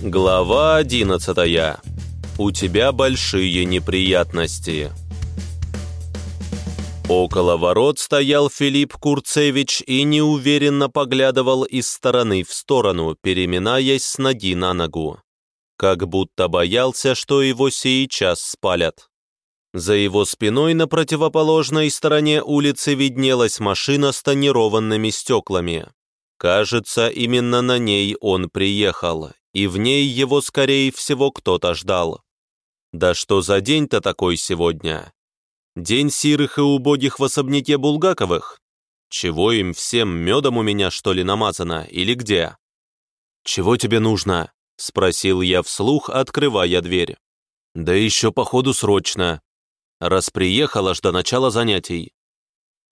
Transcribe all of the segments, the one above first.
Глава одиннадцатая. У тебя большие неприятности. Около ворот стоял Филипп Курцевич и неуверенно поглядывал из стороны в сторону, переминаясь с ноги на ногу. Как будто боялся, что его сейчас спалят. За его спиной на противоположной стороне улицы виднелась машина с тонированными стеклами. Кажется, именно на ней он приехал, и в ней его, скорее всего, кто-то ждал. Да что за день-то такой сегодня? День сирых и убогих в особняке Булгаковых? Чего им всем медом у меня, что ли, намазано, или где? «Чего тебе нужно?» — спросил я вслух, открывая дверь. «Да еще, походу, срочно. Раз приехал аж до начала занятий».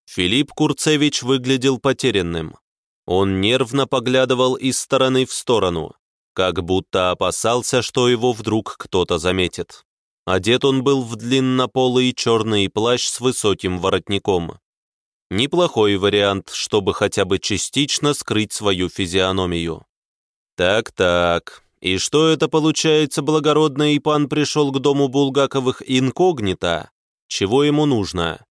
Филипп Курцевич выглядел потерянным. Он нервно поглядывал из стороны в сторону, как будто опасался, что его вдруг кто-то заметит. Одет он был в длиннополый черный плащ с высоким воротником. Неплохой вариант, чтобы хотя бы частично скрыть свою физиономию. Так-так, и что это получается, благородный пан пришел к дому Булгаковых инкогнито? Чего ему нужно?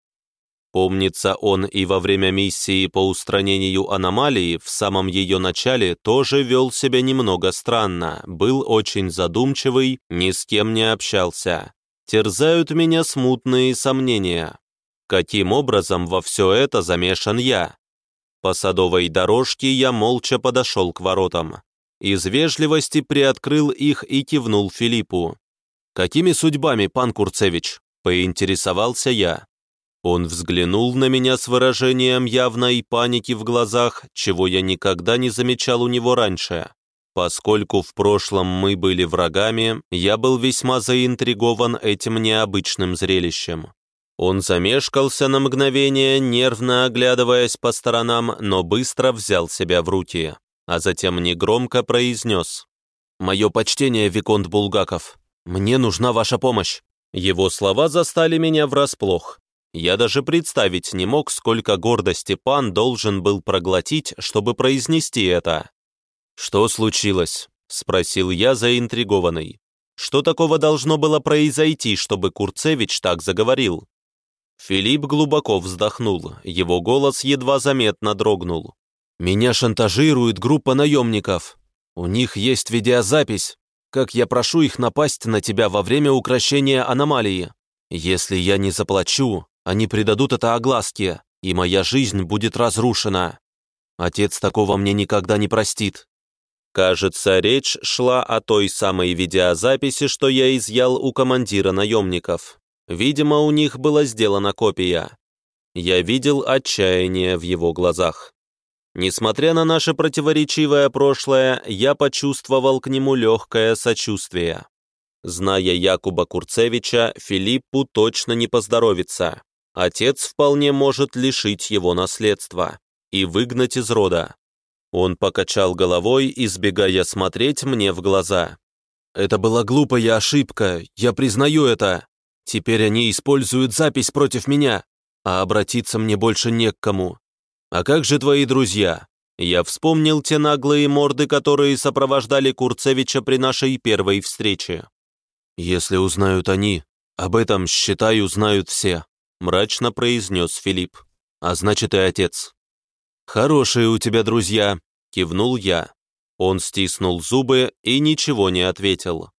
Помнится, он и во время миссии по устранению аномалии в самом ее начале тоже вел себя немного странно, был очень задумчивый, ни с кем не общался. Терзают меня смутные сомнения. Каким образом во все это замешан я? По садовой дорожке я молча подошел к воротам. Из вежливости приоткрыл их и кивнул Филиппу. «Какими судьбами, пан Курцевич?» – поинтересовался я. Он взглянул на меня с выражением явной паники в глазах, чего я никогда не замечал у него раньше. Поскольку в прошлом мы были врагами, я был весьма заинтригован этим необычным зрелищем. Он замешкался на мгновение, нервно оглядываясь по сторонам, но быстро взял себя в руки, а затем негромко произнес. «Мое почтение, Виконт Булгаков. Мне нужна ваша помощь». Его слова застали меня врасплох. Я даже представить не мог, сколько гордости пан должен был проглотить, чтобы произнести это. «Что случилось?» — спросил я заинтригованный. «Что такого должно было произойти, чтобы Курцевич так заговорил?» Филипп глубоко вздохнул, его голос едва заметно дрогнул. «Меня шантажирует группа наемников. У них есть видеозапись, как я прошу их напасть на тебя во время украшения аномалии. Если я не заплачу, они придадут это огласке, и моя жизнь будет разрушена. Отец такого мне никогда не простит. Кажется, речь шла о той самой видеозаписи, что я изъял у командира наемников. Видимо, у них была сделана копия. Я видел отчаяние в его глазах. Несмотря на наше противоречивое прошлое, я почувствовал к нему легкое сочувствие. Зная Якуба Курцевича, Филиппу точно не поздоровится отец вполне может лишить его наследства и выгнать из рода. Он покачал головой, избегая смотреть мне в глаза. «Это была глупая ошибка, я признаю это. Теперь они используют запись против меня, а обратиться мне больше не к кому. А как же твои друзья?» Я вспомнил те наглые морды, которые сопровождали Курцевича при нашей первой встрече. «Если узнают они, об этом, считаю, знают все», мрачно произнес Филипп. «А значит, и отец». «Хорошие у тебя друзья», — кивнул я. Он стиснул зубы и ничего не ответил.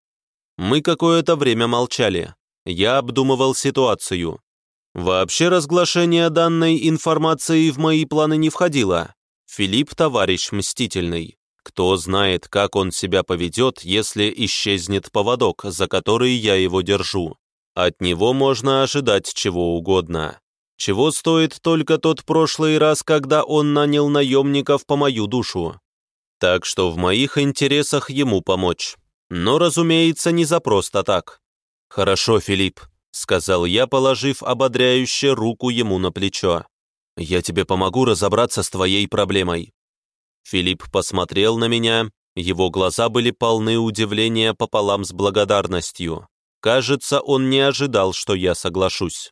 Мы какое-то время молчали. Я обдумывал ситуацию. Вообще разглашение данной информации в мои планы не входило. Филипп – товарищ мстительный. Кто знает, как он себя поведет, если исчезнет поводок, за который я его держу. От него можно ожидать чего угодно. Чего стоит только тот прошлый раз, когда он нанял наемников по мою душу. Так что в моих интересах ему помочь. Но, разумеется, не за просто так. «Хорошо, Филипп», — сказал я, положив ободряюще руку ему на плечо. «Я тебе помогу разобраться с твоей проблемой». Филипп посмотрел на меня, его глаза были полны удивления пополам с благодарностью. Кажется, он не ожидал, что я соглашусь.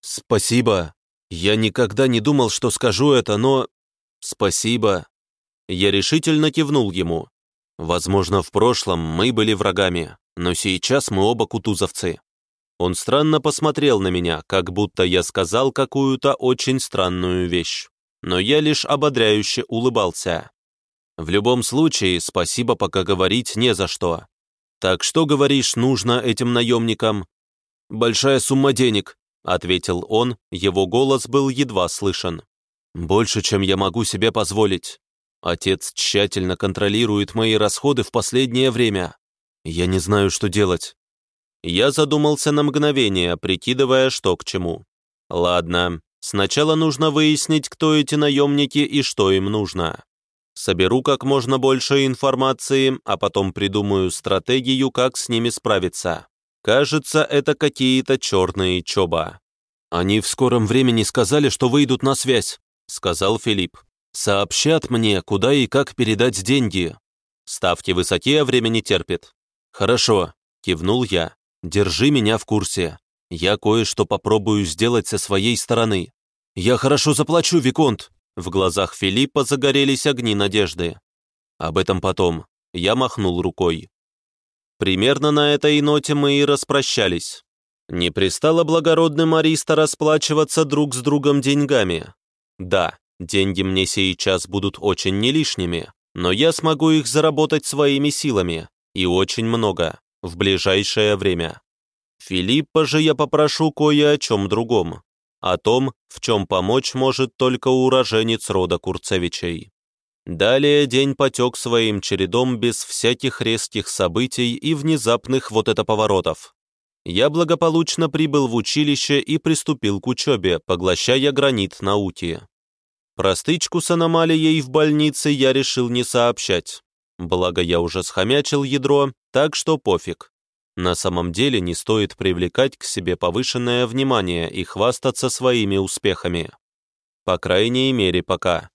«Спасибо. Я никогда не думал, что скажу это, но... Спасибо». Я решительно кивнул ему. Возможно, в прошлом мы были врагами, но сейчас мы оба кутузовцы. Он странно посмотрел на меня, как будто я сказал какую-то очень странную вещь. Но я лишь ободряюще улыбался. В любом случае, спасибо пока говорить не за что. Так что, говоришь, нужно этим наемникам? Большая сумма денег, ответил он, его голос был едва слышен. Больше, чем я могу себе позволить. Отец тщательно контролирует мои расходы в последнее время. Я не знаю, что делать. Я задумался на мгновение, прикидывая, что к чему. Ладно, сначала нужно выяснить, кто эти наемники и что им нужно. Соберу как можно больше информации, а потом придумаю стратегию, как с ними справиться. Кажется, это какие-то черные чоба. «Они в скором времени сказали, что выйдут на связь», — сказал Филипп. «Сообщат мне, куда и как передать деньги». Ставки высоки, а время не терпит. «Хорошо», — кивнул я. Держи меня в курсе. Я кое-что попробую сделать со своей стороны. Я хорошо заплачу, Виконт!» В глазах Филиппа загорелись огни надежды. Об этом потом. Я махнул рукой. Примерно на этой ноте мы и распрощались. Не пристало благородным Ариста расплачиваться друг с другом деньгами. Да, деньги мне сейчас будут очень не лишними, но я смогу их заработать своими силами, и очень много в ближайшее время. Филиппа же я попрошу кое о чем другом, о том, в чем помочь может только уроженец рода Курцевичей. Далее день потек своим чередом без всяких резких событий и внезапных вот это поворотов. Я благополучно прибыл в училище и приступил к учебе, поглощая гранит науки. Простычку с аномалией в больнице я решил не сообщать. Благо я уже схомячил ядро, так что пофиг. На самом деле не стоит привлекать к себе повышенное внимание и хвастаться своими успехами. По крайней мере, пока.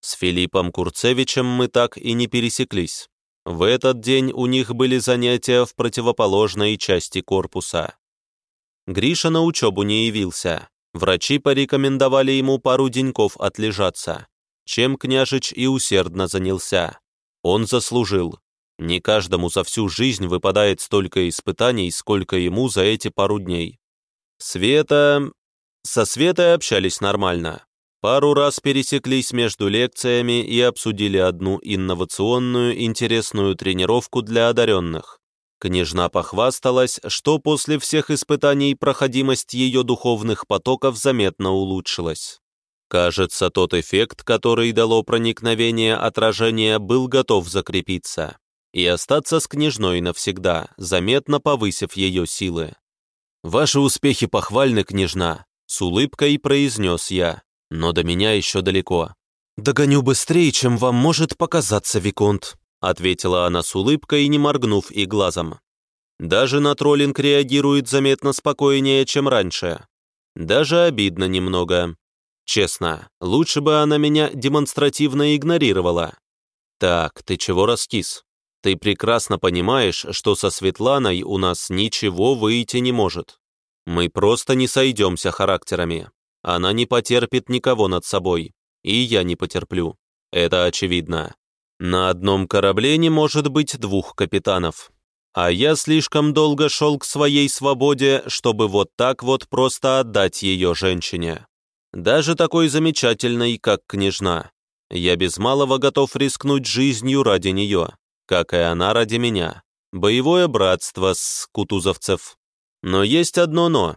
С Филиппом Курцевичем мы так и не пересеклись. В этот день у них были занятия в противоположной части корпуса. Гриша на учебу не явился. Врачи порекомендовали ему пару деньков отлежаться, чем княжич и усердно занялся. Он заслужил. Не каждому за всю жизнь выпадает столько испытаний, сколько ему за эти пару дней. Света... Со Светой общались нормально. Пару раз пересеклись между лекциями и обсудили одну инновационную интересную тренировку для одаренных. Княжна похвасталась, что после всех испытаний проходимость ее духовных потоков заметно улучшилась. Кажется, тот эффект, который дало проникновение отражения, был готов закрепиться и остаться с княжной навсегда, заметно повысив ее силы. «Ваши успехи похвальны, княжна», — с улыбкой произнес я, «но до меня еще далеко». «Догоню быстрее, чем вам может показаться, Виконт», — ответила она с улыбкой, не моргнув и глазом. Даже на троллинг реагирует заметно спокойнее, чем раньше. Даже обидно немного. Честно, лучше бы она меня демонстративно игнорировала. Так, ты чего раскис? Ты прекрасно понимаешь, что со Светланой у нас ничего выйти не может. Мы просто не сойдемся характерами. Она не потерпит никого над собой. И я не потерплю. Это очевидно. На одном корабле не может быть двух капитанов. А я слишком долго шел к своей свободе, чтобы вот так вот просто отдать ее женщине. Даже такой замечательной, как княжна. Я без малого готов рискнуть жизнью ради нее, как и она ради меня. Боевое братство с кутузовцев. Но есть одно «но».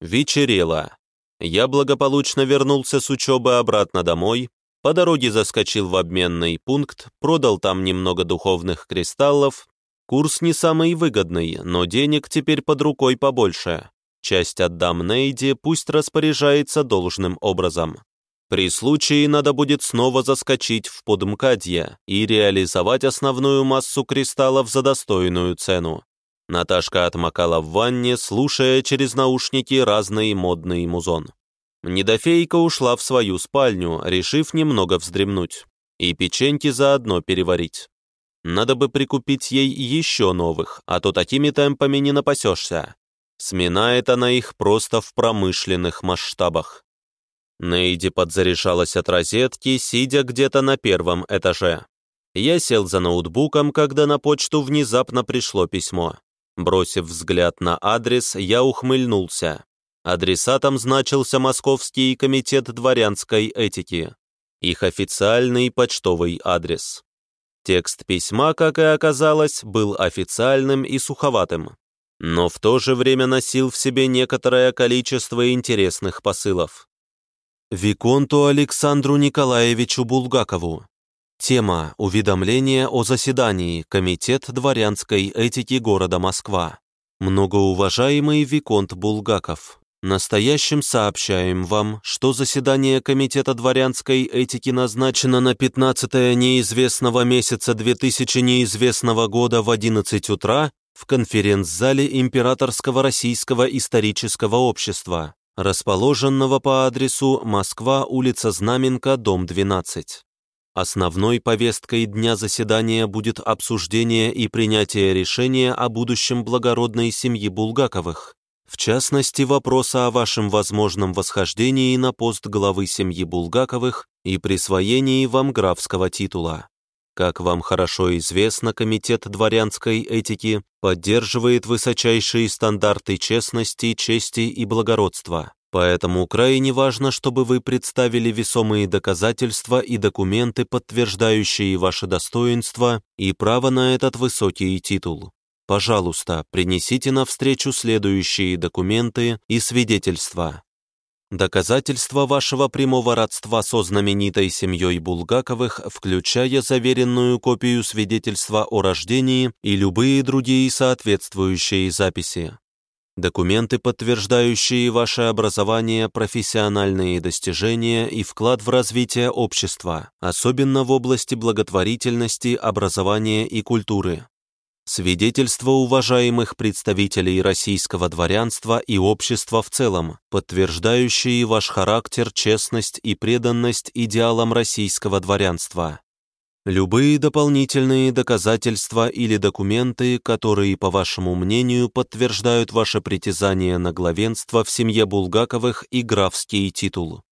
Вечерело. Я благополучно вернулся с учебы обратно домой, по дороге заскочил в обменный пункт, продал там немного духовных кристаллов. Курс не самый выгодный, но денег теперь под рукой побольше. Часть отдам Нейде, пусть распоряжается должным образом. При случае надо будет снова заскочить в подмкадье и реализовать основную массу кристаллов за достойную цену. Наташка отмокала в ванне, слушая через наушники разный модный музон. Недофейка ушла в свою спальню, решив немного вздремнуть. И печеньки заодно переварить. Надо бы прикупить ей еще новых, а то такими темпами не напасешься. Сминает она их просто в промышленных масштабах. Нейди подзаряжалась от розетки, сидя где-то на первом этаже. Я сел за ноутбуком, когда на почту внезапно пришло письмо. Бросив взгляд на адрес, я ухмыльнулся. Адресатом значился Московский комитет дворянской этики. Их официальный почтовый адрес. Текст письма, как и оказалось, был официальным и суховатым, но в то же время носил в себе некоторое количество интересных посылов. Виконту Александру Николаевичу Булгакову. Тема «Уведомление о заседании. Комитет дворянской этики города Москва». Многоуважаемый Виконт Булгаков, настоящим сообщаем вам, что заседание Комитета дворянской этики назначено на 15 неизвестного месяца 2000 неизвестного года в 11 утра в конференц-зале Императорского Российского исторического общества, расположенного по адресу Москва, улица Знаменка, дом 12. Основной повесткой дня заседания будет обсуждение и принятие решения о будущем благородной семьи Булгаковых, в частности, вопроса о вашем возможном восхождении на пост главы семьи Булгаковых и присвоении вам графского титула. Как вам хорошо известно, Комитет дворянской этики поддерживает высочайшие стандарты честности, чести и благородства. Поэтому крайне важно, чтобы вы представили весомые доказательства и документы, подтверждающие ваше достоинство и право на этот высокий титул. Пожалуйста, принесите навстречу следующие документы и свидетельства. Доказательства вашего прямого родства со знаменитой семьей Булгаковых, включая заверенную копию свидетельства о рождении и любые другие соответствующие записи. Документы, подтверждающие ваше образование, профессиональные достижения и вклад в развитие общества, особенно в области благотворительности, образования и культуры. Свидетельства уважаемых представителей российского дворянства и общества в целом, подтверждающие ваш характер, честность и преданность идеалам российского дворянства. Любые дополнительные доказательства или документы, которые, по вашему мнению, подтверждают ваше притязание на главенство в семье Булгаковых и графский титул.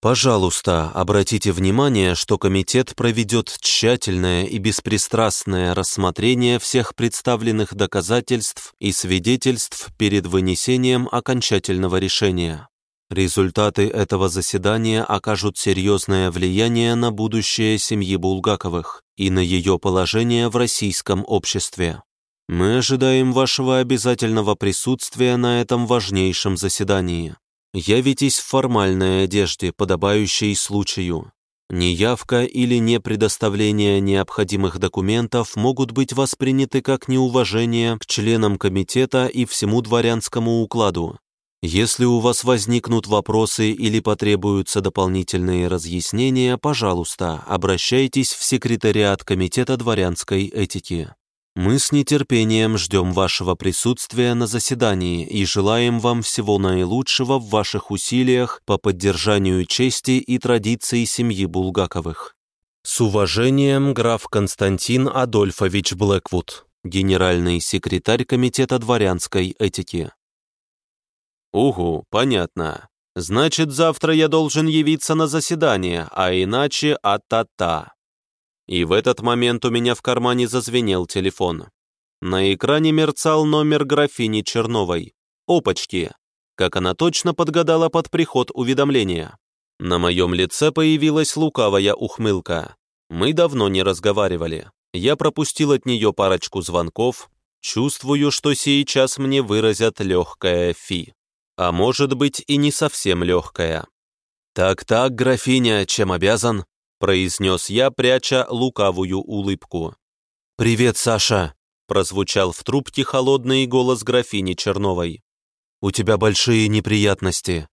Пожалуйста, обратите внимание, что комитет проведет тщательное и беспристрастное рассмотрение всех представленных доказательств и свидетельств перед вынесением окончательного решения. Результаты этого заседания окажут серьезное влияние на будущее семьи Булгаковых и на ее положение в российском обществе. Мы ожидаем вашего обязательного присутствия на этом важнейшем заседании явитесь в формальной одежде, подобающей случаю. Неявка или непредоставление необходимых документов могут быть восприняты как неуважение к членам комитета и всему дворянскому укладу. Если у вас возникнут вопросы или потребуются дополнительные разъяснения, пожалуйста, обращайтесь в секретариат Комитета дворянской этики. Мы с нетерпением ждем вашего присутствия на заседании и желаем вам всего наилучшего в ваших усилиях по поддержанию чести и традиций семьи Булгаковых. С уважением, граф Константин Адольфович Блэквуд, генеральный секретарь Комитета дворянской этики. Угу, понятно. Значит, завтра я должен явиться на заседание, а иначе а-та-та. И в этот момент у меня в кармане зазвенел телефон. На экране мерцал номер графини Черновой. Опачки! Как она точно подгадала под приход уведомления. На моем лице появилась лукавая ухмылка. Мы давно не разговаривали. Я пропустил от нее парочку звонков. Чувствую, что сейчас мне выразят легкое фи. А может быть и не совсем легкое. «Так-так, графиня, чем обязан?» Произнес я, пряча лукавую улыбку. «Привет, Саша!» — прозвучал в трубке холодный голос графини Черновой. «У тебя большие неприятности».